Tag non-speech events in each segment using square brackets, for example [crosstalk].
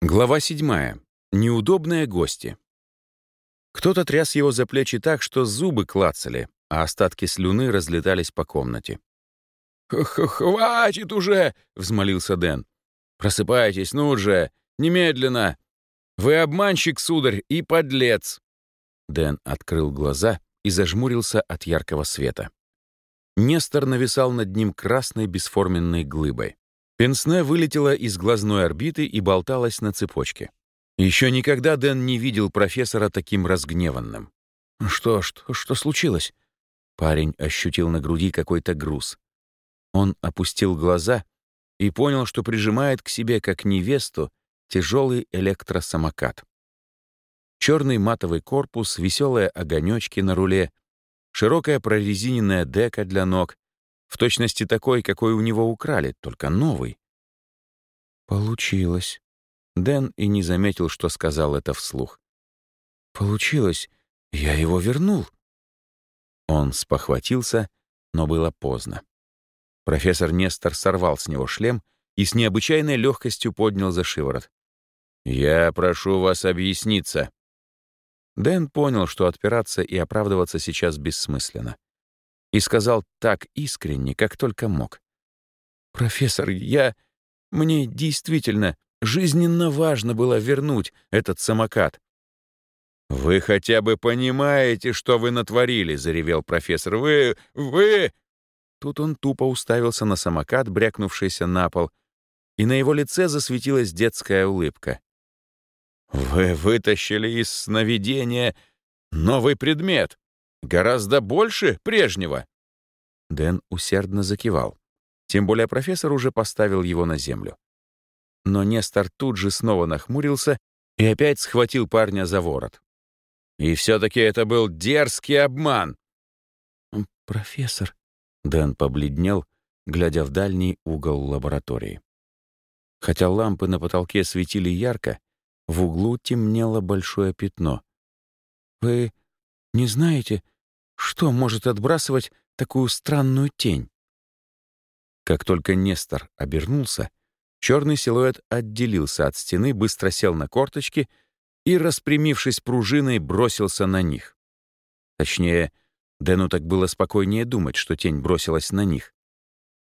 Глава седьмая. Неудобные гости. Кто-то тряс его за плечи так, что зубы клацали, а остатки слюны разлетались по комнате. «Хватит уже!» — взмолился Дэн. «Просыпайтесь, ну же! Немедленно! Вы обманщик, сударь, и подлец!» Дэн открыл глаза и зажмурился от яркого света. Нестор нависал над ним красной бесформенной глыбой. Пенсне вылетела из глазной орбиты и болталась на цепочке. Еще никогда Дэн не видел профессора таким разгневанным. «Что, что, что случилось?» Парень ощутил на груди какой-то груз. Он опустил глаза и понял, что прижимает к себе, как невесту, тяжелый электросамокат. Черный матовый корпус, веселые огонечки на руле, широкая прорезиненная дека для ног, в точности такой, какой у него украли, только новый. Получилось. Дэн и не заметил, что сказал это вслух. Получилось. Я его вернул. Он спохватился, но было поздно. Профессор Нестор сорвал с него шлем и с необычайной легкостью поднял за шиворот. «Я прошу вас объясниться». Дэн понял, что отпираться и оправдываться сейчас бессмысленно и сказал так искренне, как только мог. «Профессор, я... Мне действительно жизненно важно было вернуть этот самокат». «Вы хотя бы понимаете, что вы натворили?» — заревел профессор. «Вы... вы...» Тут он тупо уставился на самокат, брякнувшийся на пол, и на его лице засветилась детская улыбка. «Вы вытащили из сновидения новый предмет. Гораздо больше прежнего. Дэн усердно закивал. Тем более профессор уже поставил его на землю. Но Нестор тут же снова нахмурился и опять схватил парня за ворот. И все-таки это был дерзкий обман. «Профессор», — Дэн побледнел, глядя в дальний угол лаборатории. Хотя лампы на потолке светили ярко, в углу темнело большое пятно. «Вы не знаете, что может отбрасывать такую странную тень? Как только Нестор обернулся, черный силуэт отделился от стены, быстро сел на корточки и, распрямившись пружиной, бросился на них. Точнее, Дэну так было спокойнее думать, что тень бросилась на них.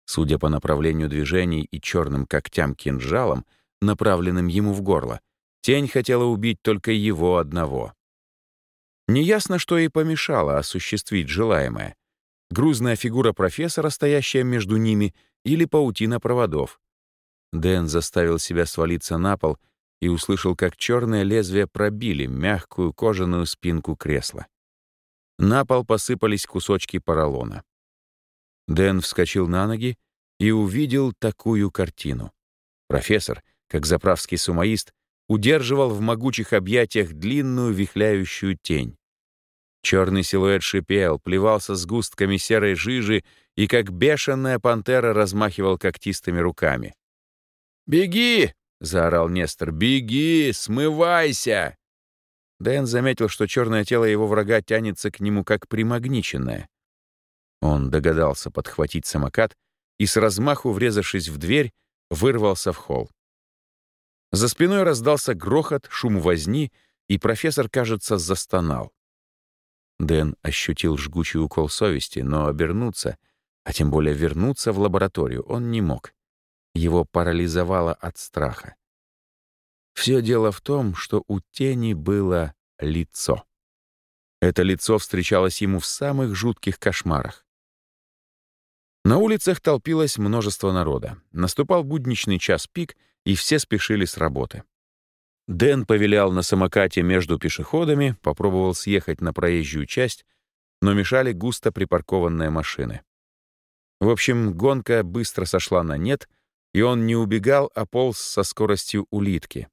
Судя по направлению движений и черным когтям кинжалом, направленным ему в горло, тень хотела убить только его одного. Неясно, что ей помешало осуществить желаемое. Грузная фигура профессора, стоящая между ними, или паутина проводов. Дэн заставил себя свалиться на пол и услышал, как черное лезвие пробили мягкую кожаную спинку кресла. На пол посыпались кусочки поролона. Дэн вскочил на ноги и увидел такую картину. Профессор, как заправский сумоист, удерживал в могучих объятиях длинную вихляющую тень. Черный силуэт шипел, плевался с густками серой жижи и, как бешеная пантера, размахивал когтистыми руками. «Беги!» — заорал Нестор. «Беги! Смывайся!» Дэн заметил, что черное тело его врага тянется к нему как примагниченное. Он догадался подхватить самокат и, с размаху врезавшись в дверь, вырвался в холл. За спиной раздался грохот, шум возни, и профессор, кажется, застонал. Дэн ощутил жгучий укол совести, но обернуться, а тем более вернуться в лабораторию, он не мог. Его парализовало от страха. Все дело в том, что у тени было лицо. Это лицо встречалось ему в самых жутких кошмарах. На улицах толпилось множество народа. Наступал будничный час пик, и все спешили с работы. Дэн повилял на самокате между пешеходами, попробовал съехать на проезжую часть, но мешали густо припаркованные машины. В общем, гонка быстро сошла на нет, и он не убегал, а полз со скоростью улитки.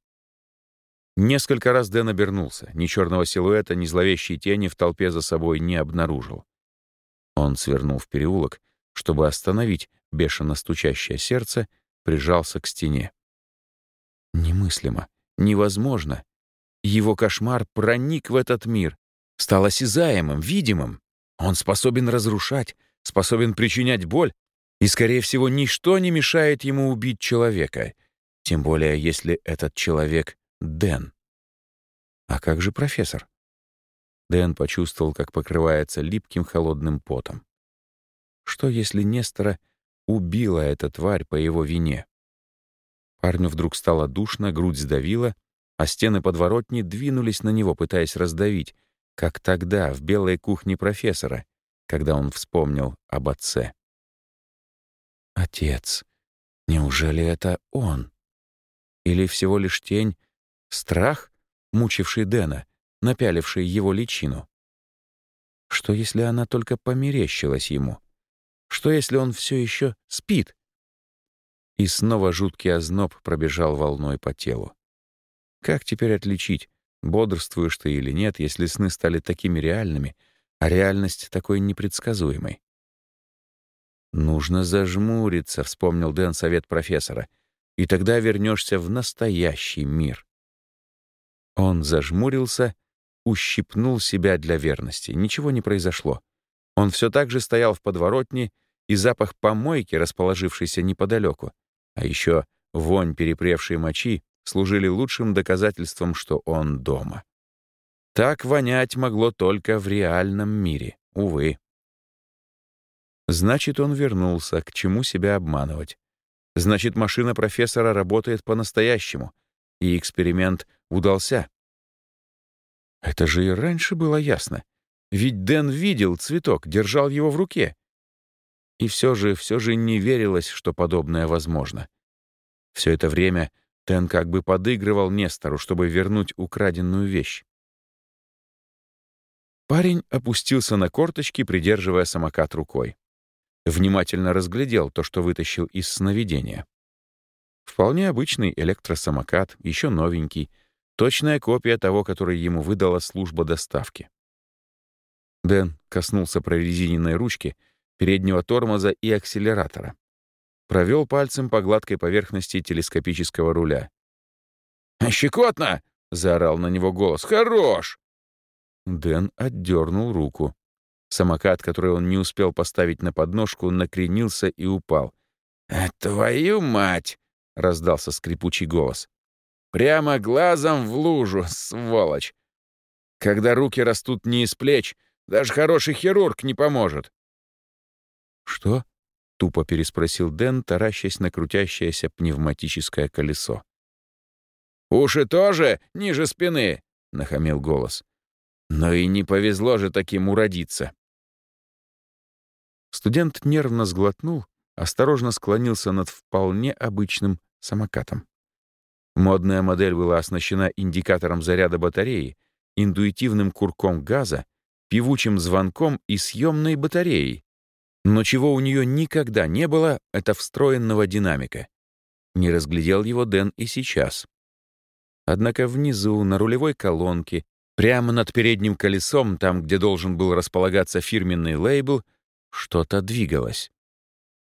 Несколько раз Дэн обернулся, ни черного силуэта, ни зловещей тени в толпе за собой не обнаружил. Он свернул в переулок, чтобы остановить бешено стучащее сердце, прижался к стене. Немыслимо. Невозможно. Его кошмар проник в этот мир, стал осязаемым, видимым. Он способен разрушать, способен причинять боль, и, скорее всего, ничто не мешает ему убить человека. Тем более, если этот человек — Дэн. А как же профессор? Дэн почувствовал, как покрывается липким холодным потом. Что, если Нестора убила эта тварь по его вине? Парню вдруг стало душно, грудь сдавила, а стены подворотни двинулись на него, пытаясь раздавить, как тогда, в белой кухне профессора, когда он вспомнил об отце. Отец. Неужели это он? Или всего лишь тень, страх, мучивший Дэна, напяливший его личину? Что, если она только померещилась ему? Что, если он все еще спит? И снова жуткий озноб пробежал волной по телу. Как теперь отличить, бодрствуешь ты или нет, если сны стали такими реальными, а реальность такой непредсказуемой? «Нужно зажмуриться», — вспомнил Дэн совет профессора, «и тогда вернешься в настоящий мир». Он зажмурился, ущипнул себя для верности. Ничего не произошло. Он все так же стоял в подворотне, и запах помойки, расположившейся неподалеку, а еще вонь перепревшей мочи, служили лучшим доказательством, что он дома. Так вонять могло только в реальном мире, увы. Значит, он вернулся, к чему себя обманывать. Значит, машина профессора работает по-настоящему, и эксперимент удался. Это же и раньше было ясно. Ведь Дэн видел цветок, держал его в руке. И все же, все же не верилось, что подобное возможно. Все это время Дэн как бы подыгрывал Нестору, чтобы вернуть украденную вещь. Парень опустился на корточки, придерживая самокат рукой внимательно разглядел то, что вытащил из сновидения. Вполне обычный электросамокат, еще новенький, точная копия того, который ему выдала служба доставки. Дэн коснулся прорезиненной ручки, переднего тормоза и акселератора. Провел пальцем по гладкой поверхности телескопического руля. «Щекотно!» — заорал на него голос. «Хорош!» Дэн отдернул руку. Самокат, который он не успел поставить на подножку, накренился и упал. «А «Твою мать!» — раздался скрипучий голос. «Прямо глазом в лужу, сволочь! Когда руки растут не из плеч, даже хороший хирург не поможет». «Что?» — тупо переспросил Дэн, таращась на крутящееся пневматическое колесо. «Уши тоже ниже спины!» — нахамил голос. «Но и не повезло же таким уродиться!» Студент нервно сглотнул, осторожно склонился над вполне обычным самокатом. Модная модель была оснащена индикатором заряда батареи, интуитивным курком газа, певучим звонком и съемной батареей. Но чего у нее никогда не было, это встроенного динамика. Не разглядел его Дэн и сейчас. Однако внизу, на рулевой колонке, прямо над передним колесом, там, где должен был располагаться фирменный лейбл, что-то двигалось.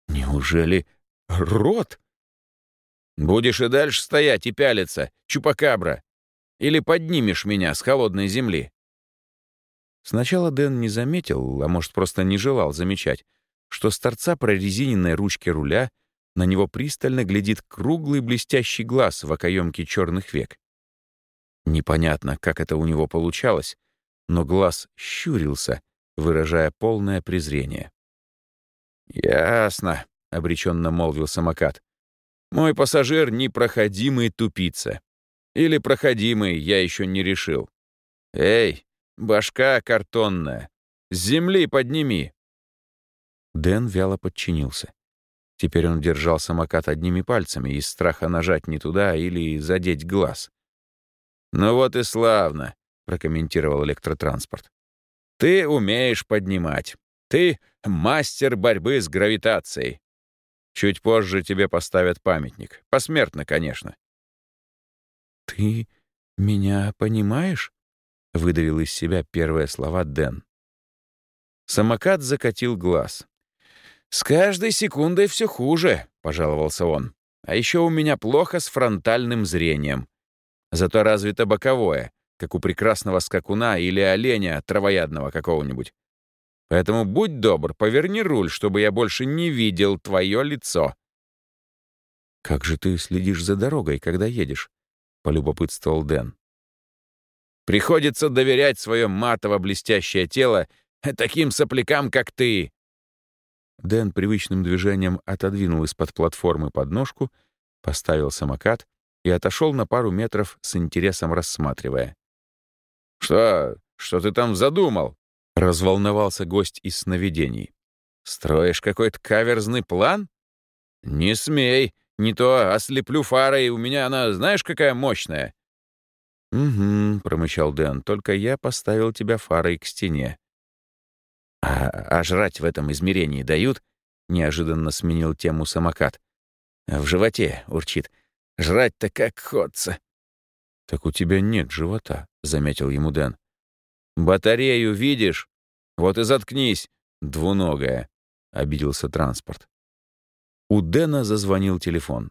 Неужели рот? Будешь и дальше стоять и пялиться, чупакабра. Или поднимешь меня с холодной земли. Сначала Дэн не заметил, а может, просто не желал замечать, что с торца прорезиненной ручки руля на него пристально глядит круглый блестящий глаз в окоемке черных век. Непонятно, как это у него получалось, но глаз щурился, выражая полное презрение. «Ясно», — обреченно молвил самокат. «Мой пассажир — непроходимый тупица. Или проходимый, я еще не решил. Эй, башка картонная, с земли подними!» Дэн вяло подчинился. Теперь он держал самокат одними пальцами из страха нажать не туда или задеть глаз. «Ну вот и славно», — прокомментировал электротранспорт. Ты умеешь поднимать. Ты — мастер борьбы с гравитацией. Чуть позже тебе поставят памятник. Посмертно, конечно. «Ты меня понимаешь?» — выдавил из себя первые слова Дэн. Самокат закатил глаз. «С каждой секундой все хуже», — пожаловался он. «А еще у меня плохо с фронтальным зрением. Зато развито боковое как у прекрасного скакуна или оленя травоядного какого-нибудь. Поэтому будь добр, поверни руль, чтобы я больше не видел твое лицо. «Как же ты следишь за дорогой, когда едешь?» — полюбопытствовал Дэн. «Приходится доверять свое матово-блестящее тело таким соплякам, как ты!» Дэн привычным движением отодвинул из-под платформы подножку, поставил самокат и отошел на пару метров с интересом рассматривая. «Что? Что ты там задумал?» — разволновался гость из сновидений. «Строишь какой-то каверзный план? Не смей, не то ослеплю фарой, у меня она знаешь какая мощная?» «Угу», — промычал Дэн, — «только я поставил тебя фарой к стене». «А, а жрать в этом измерении дают?» — неожиданно сменил тему самокат. «В животе урчит. Жрать-то как ходца». «Так у тебя нет живота», — заметил ему Дэн. «Батарею видишь? Вот и заткнись, двуногая», — обиделся транспорт. У Дэна зазвонил телефон.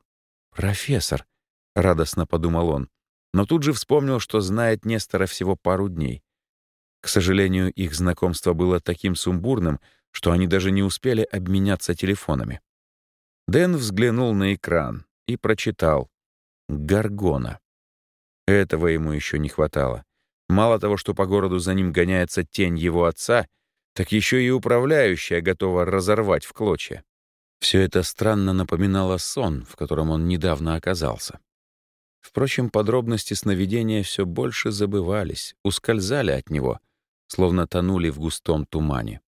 «Профессор», — радостно подумал он, но тут же вспомнил, что знает Нестора всего пару дней. К сожалению, их знакомство было таким сумбурным, что они даже не успели обменяться телефонами. Дэн взглянул на экран и прочитал «Гаргона». Этого ему еще не хватало. Мало того, что по городу за ним гоняется тень его отца, так еще и управляющая готова разорвать в клочья. Все это странно напоминало сон, в котором он недавно оказался. Впрочем, подробности сновидения все больше забывались, ускользали от него, словно тонули в густом тумане.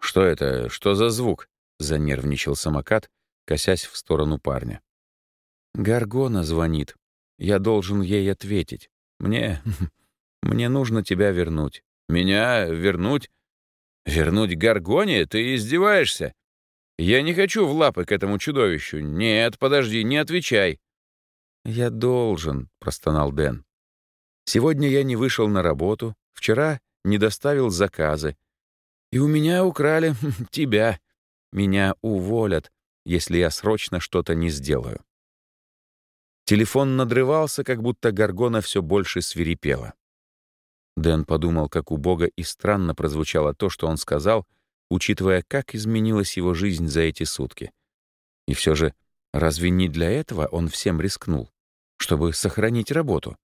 «Что это? Что за звук?» — занервничал самокат, косясь в сторону парня. «Гаргона звонит. Я должен ей ответить. Мне... [laughs] мне нужно тебя вернуть». «Меня вернуть? Вернуть Гаргоне? Ты издеваешься? Я не хочу в лапы к этому чудовищу. Нет, подожди, не отвечай». «Я должен», — простонал Дэн. «Сегодня я не вышел на работу, вчера не доставил заказы. И у меня украли [laughs] тебя. Меня уволят, если я срочно что-то не сделаю». Телефон надрывался, как будто Гаргона все больше свирепела. Дэн подумал, как убого и странно прозвучало то, что он сказал, учитывая, как изменилась его жизнь за эти сутки. И все же, разве не для этого он всем рискнул? Чтобы сохранить работу?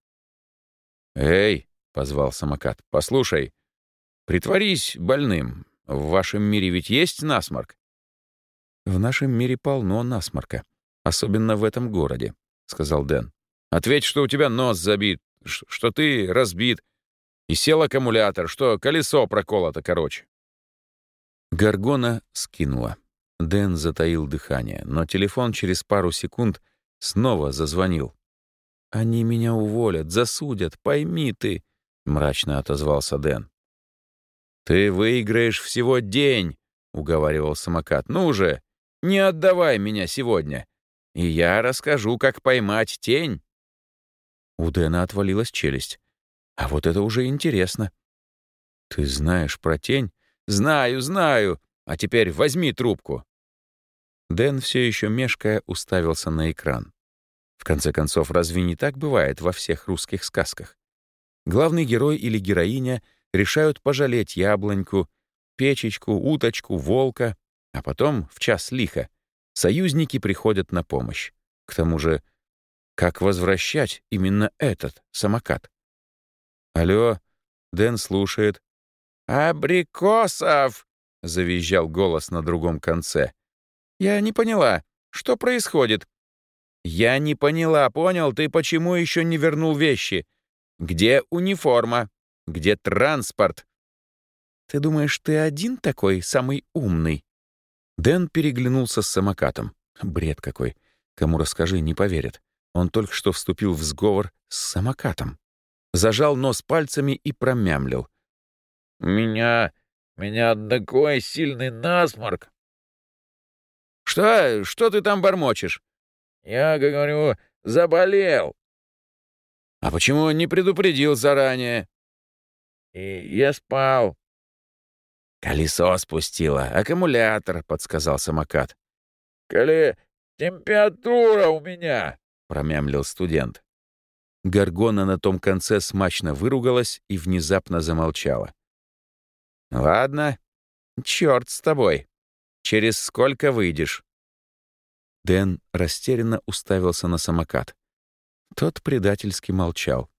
«Эй!» — позвал самокат. «Послушай, притворись больным. В вашем мире ведь есть насморк?» «В нашем мире полно насморка, особенно в этом городе сказал Дэн. «Ответь, что у тебя нос забит, что ты разбит, и сел аккумулятор, что колесо проколото короче». Гаргона скинула. Дэн затаил дыхание, но телефон через пару секунд снова зазвонил. «Они меня уволят, засудят, пойми ты», — мрачно отозвался Дэн. «Ты выиграешь всего день», — уговаривал самокат. «Ну же, не отдавай меня сегодня и я расскажу, как поймать тень». У Дэна отвалилась челюсть. «А вот это уже интересно». «Ты знаешь про тень?» «Знаю, знаю. А теперь возьми трубку». Дэн все еще мешкая уставился на экран. В конце концов, разве не так бывает во всех русских сказках? Главный герой или героиня решают пожалеть яблоньку, печечку, уточку, волка, а потом, в час лиха, Союзники приходят на помощь. К тому же, как возвращать именно этот самокат? «Алло, Дэн слушает». «Абрикосов!» — завизжал голос на другом конце. «Я не поняла, что происходит?» «Я не поняла, понял ты, почему еще не вернул вещи? Где униформа? Где транспорт?» «Ты думаешь, ты один такой, самый умный?» Дэн переглянулся с самокатом. Бред какой. Кому расскажи, не поверят. Он только что вступил в сговор с самокатом. Зажал нос пальцами и промямлил. «Меня... меня такой сильный насморк!» «Что? Что ты там бормочешь?» «Я говорю, заболел!» «А почему не предупредил заранее?» «И я спал», «Колесо спустило, аккумулятор», — подсказал самокат. «Коли температура у меня», — промямлил студент. Гаргона на том конце смачно выругалась и внезапно замолчала. «Ладно, черт с тобой. Через сколько выйдешь?» Дэн растерянно уставился на самокат. Тот предательски молчал.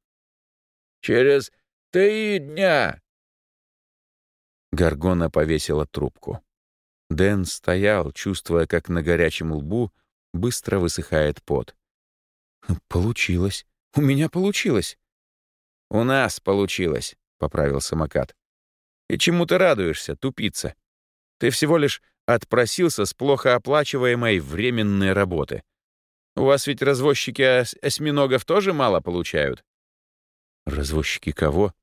«Через три дня!» Гаргона повесила трубку. Дэн стоял, чувствуя, как на горячем лбу быстро высыхает пот. «Получилось. У меня получилось». «У нас получилось», — поправил самокат. «И чему ты радуешься, тупица? Ты всего лишь отпросился с плохо оплачиваемой временной работы. У вас ведь развозчики ос осьминогов тоже мало получают?» «Развозчики кого?»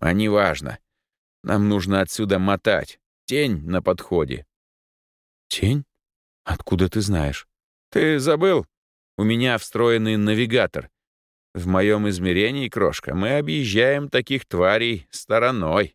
«А неважно. Нам нужно отсюда мотать. Тень на подходе». «Тень? Откуда ты знаешь?» «Ты забыл? У меня встроенный навигатор. В моем измерении, крошка, мы объезжаем таких тварей стороной».